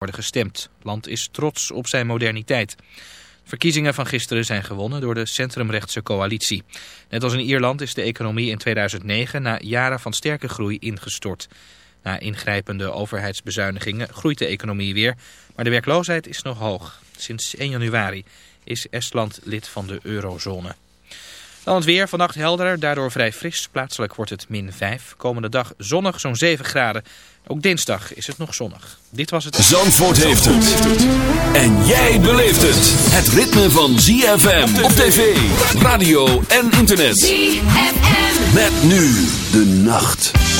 worden gestemd. Het land is trots op zijn moderniteit. Verkiezingen van gisteren zijn gewonnen door de centrumrechtse coalitie. Net als in Ierland is de economie in 2009 na jaren van sterke groei ingestort. Na ingrijpende overheidsbezuinigingen groeit de economie weer, maar de werkloosheid is nog hoog. Sinds 1 januari is Estland lid van de eurozone. Dan het weer, vannacht helder, daardoor vrij fris. Plaatselijk wordt het min 5. Komende dag zonnig, zo'n 7 graden. Ook dinsdag is het nog zonnig. Dit was het... Zandvoort heeft het. En jij beleeft het. Het ritme van ZFM op tv, radio en internet. ZFM. Met nu de nacht.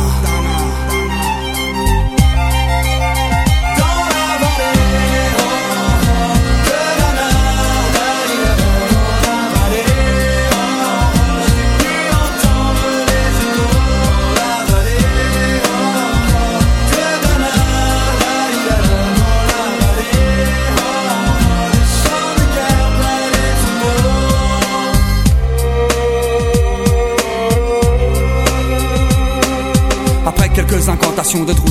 l'impression de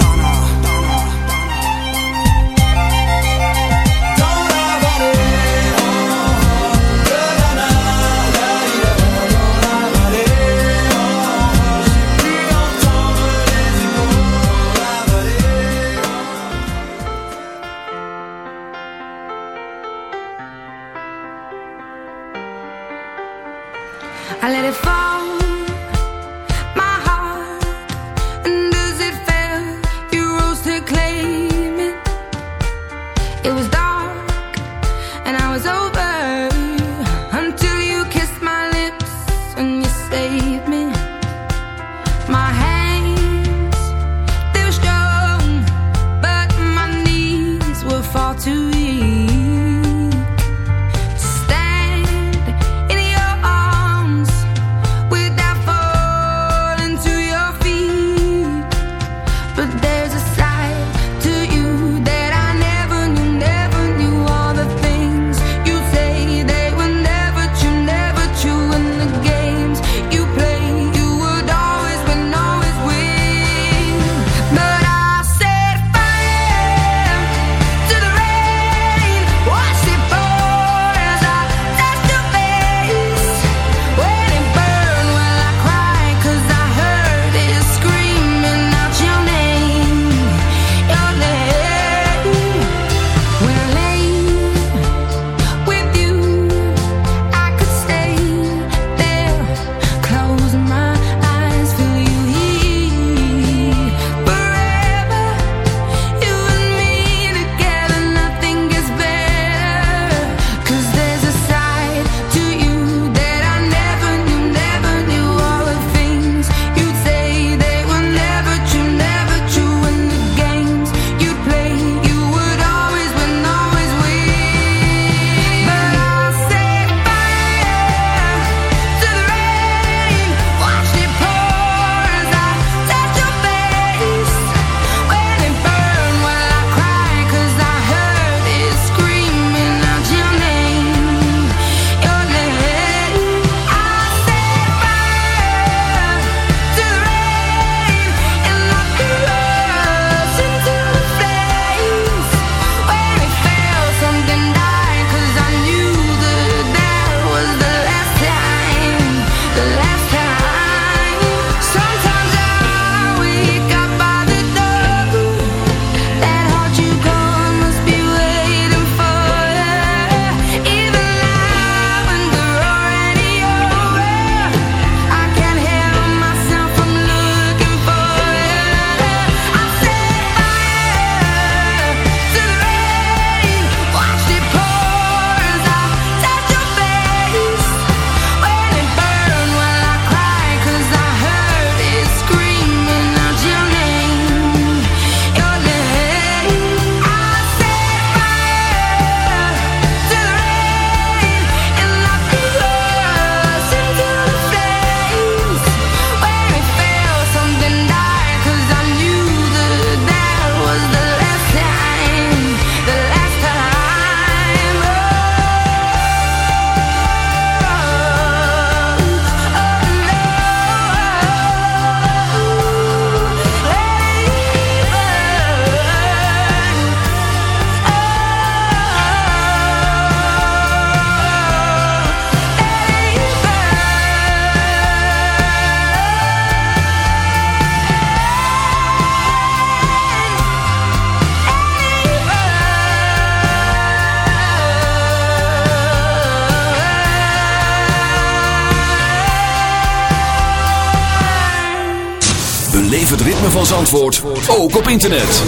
Zandvoort ook op internet.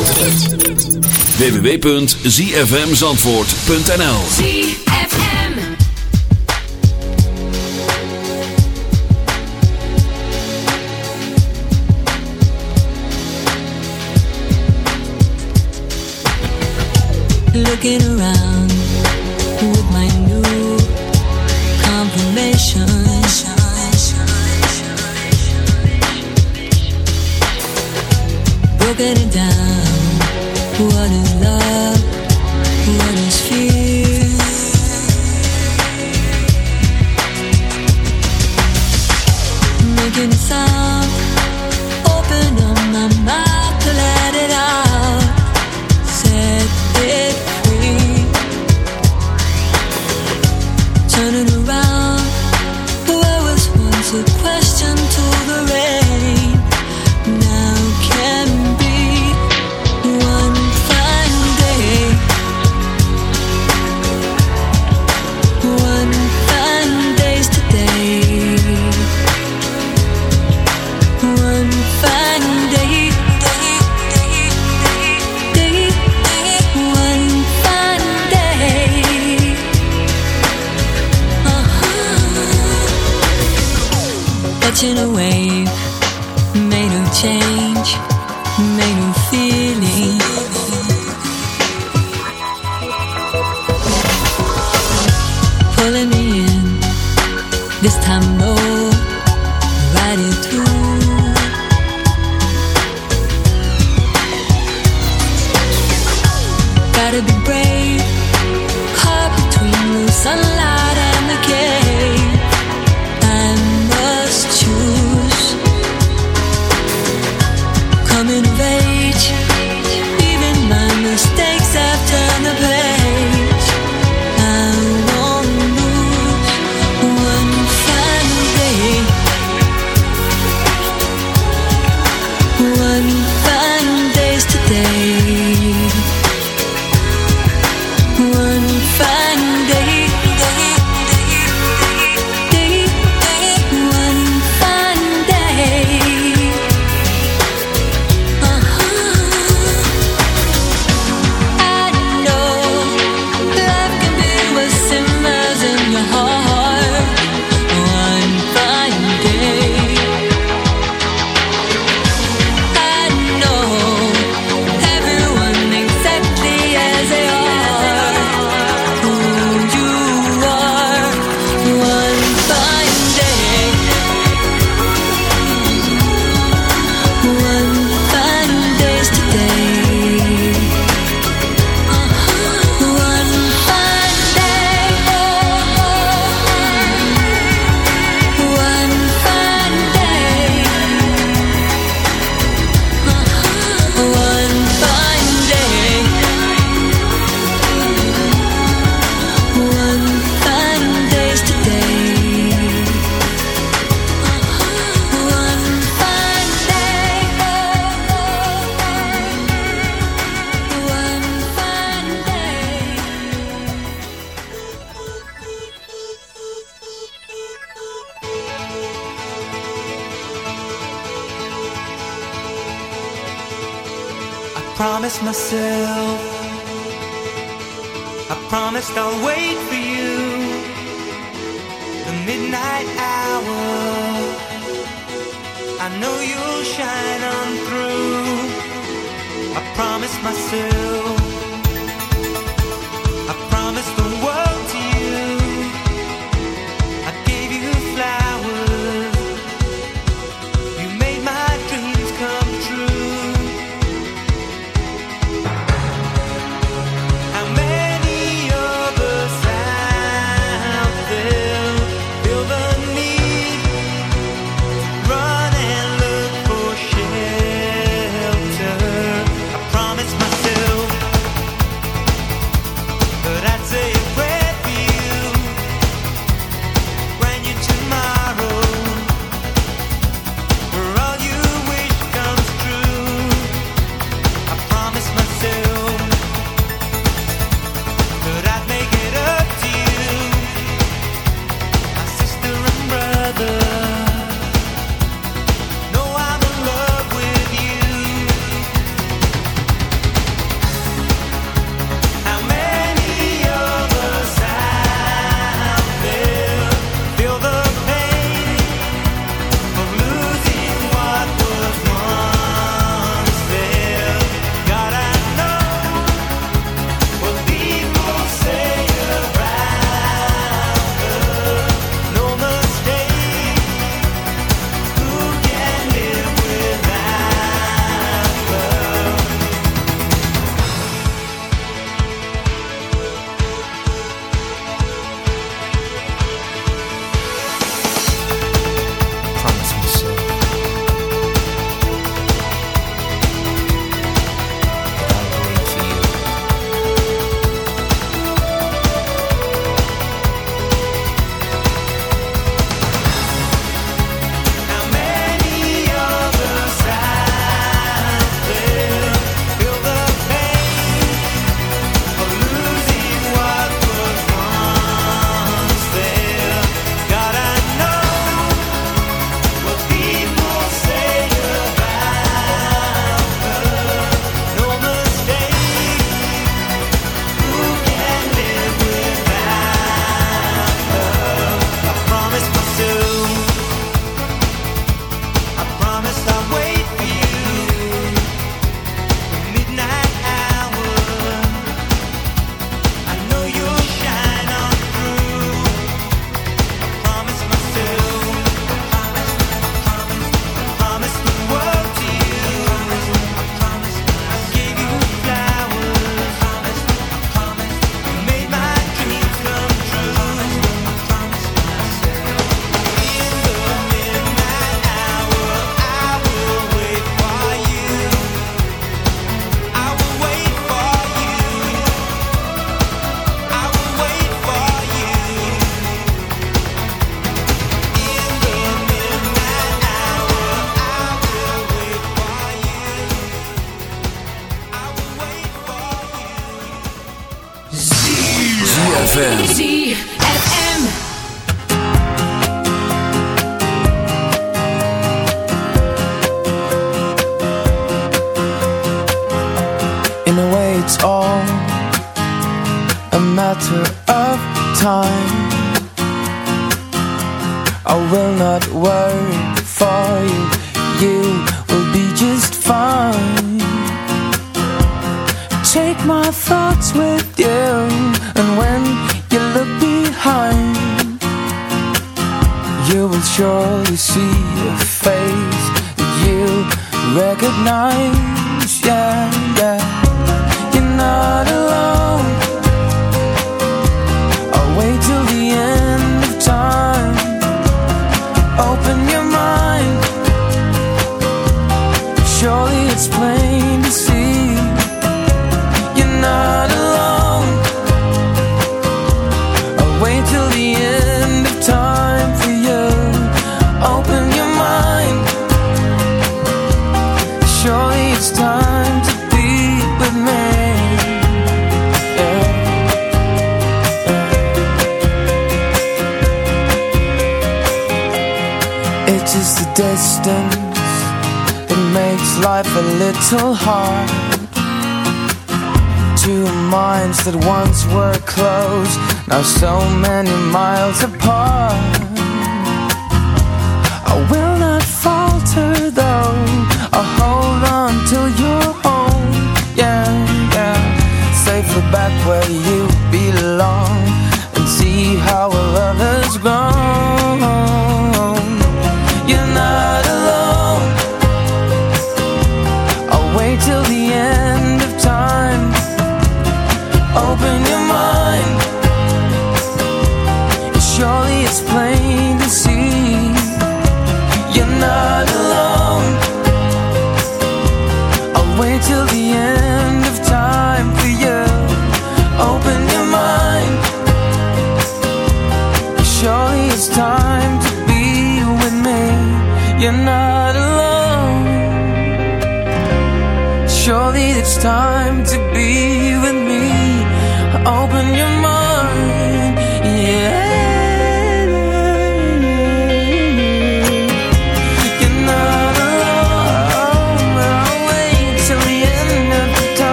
www.zfmzandvoort.nl ZFM Looking around. broken down. What is love? What is fear? That once were close, now so many miles apart.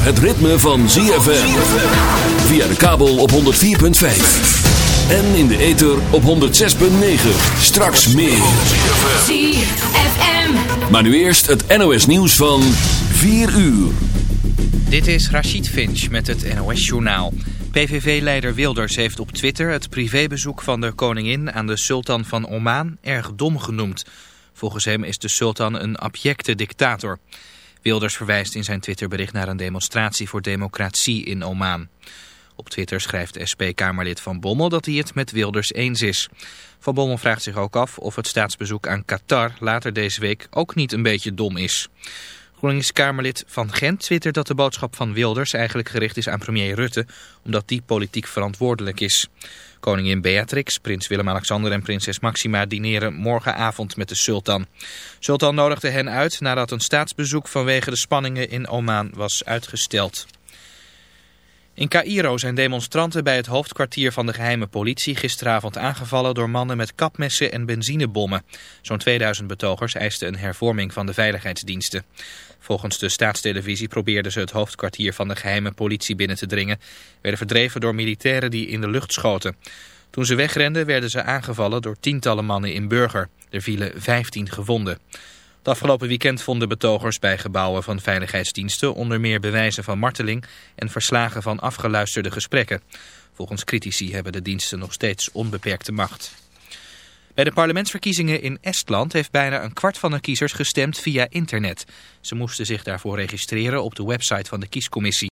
Het ritme van ZFM. Via de kabel op 104.5. En in de ether op 106.9. Straks meer. ZFM. Maar nu eerst het NOS nieuws van 4 uur. Dit is Rachid Finch met het NOS-journaal. PVV-leider Wilders heeft op Twitter het privébezoek van de koningin aan de sultan van Oman erg dom genoemd. Volgens hem is de sultan een abjecte dictator. Wilders verwijst in zijn Twitterbericht naar een demonstratie voor democratie in Oman. Op Twitter schrijft SP-Kamerlid Van Bommel dat hij het met Wilders eens is. Van Bommel vraagt zich ook af of het staatsbezoek aan Qatar later deze week ook niet een beetje dom is. GroenLinks-Kamerlid Van Gent twittert dat de boodschap van Wilders eigenlijk gericht is aan premier Rutte, omdat die politiek verantwoordelijk is. Koningin Beatrix, prins Willem-Alexander en prinses Maxima dineren morgenavond met de sultan. Sultan nodigde hen uit nadat een staatsbezoek vanwege de spanningen in Oman was uitgesteld. In Cairo zijn demonstranten bij het hoofdkwartier van de geheime politie gisteravond aangevallen door mannen met kapmessen en benzinebommen. Zo'n 2000 betogers eisten een hervorming van de veiligheidsdiensten. Volgens de staatstelevisie probeerden ze het hoofdkwartier van de geheime politie binnen te dringen, werden verdreven door militairen die in de lucht schoten. Toen ze wegrenden werden ze aangevallen door tientallen mannen in burger. Er vielen 15 gewonden. Het afgelopen weekend vonden betogers bij gebouwen van veiligheidsdiensten onder meer bewijzen van marteling en verslagen van afgeluisterde gesprekken. Volgens critici hebben de diensten nog steeds onbeperkte macht. Bij de parlementsverkiezingen in Estland heeft bijna een kwart van de kiezers gestemd via internet. Ze moesten zich daarvoor registreren op de website van de kiescommissie.